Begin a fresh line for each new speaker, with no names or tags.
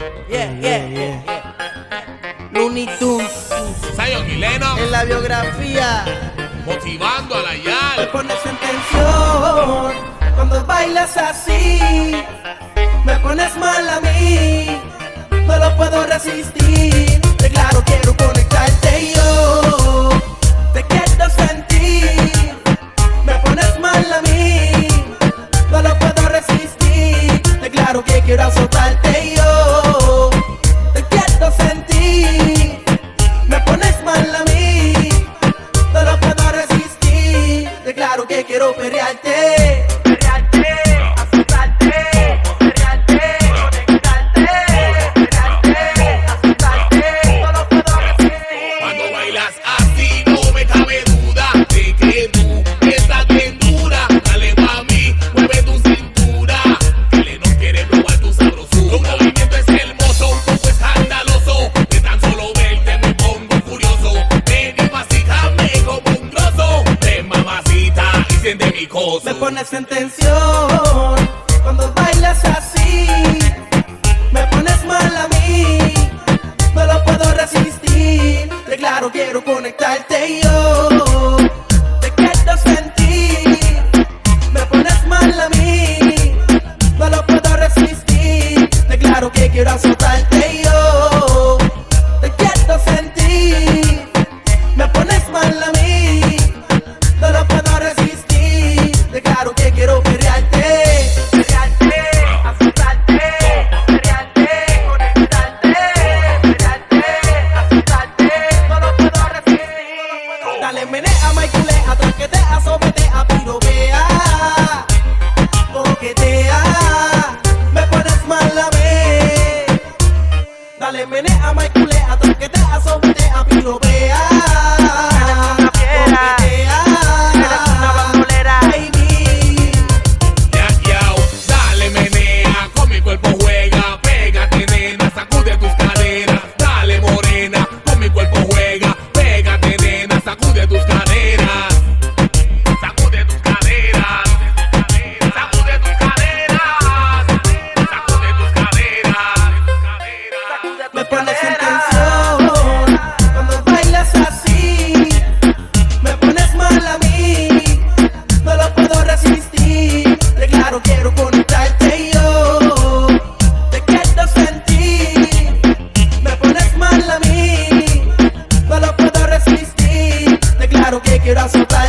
Yeah, yeah, yeah, yeah. Looney Tunes
Lennox
en la biografía.
motivando a la
Me
Yal.
pones en tensión cuando bailas así. Me pones mal a mí, no lo puedo resistir. De claro, quiero conectarte y yo. Te quiero sentir. Me pones mal a mí, no lo puedo resistir. De claro que quiero azotarte quiero perrearte. Pones en tensión cuando bailas así. Me pones mal a mí, no lo puedo resistir. Declaro quiero conectarte yo. quieras hablar.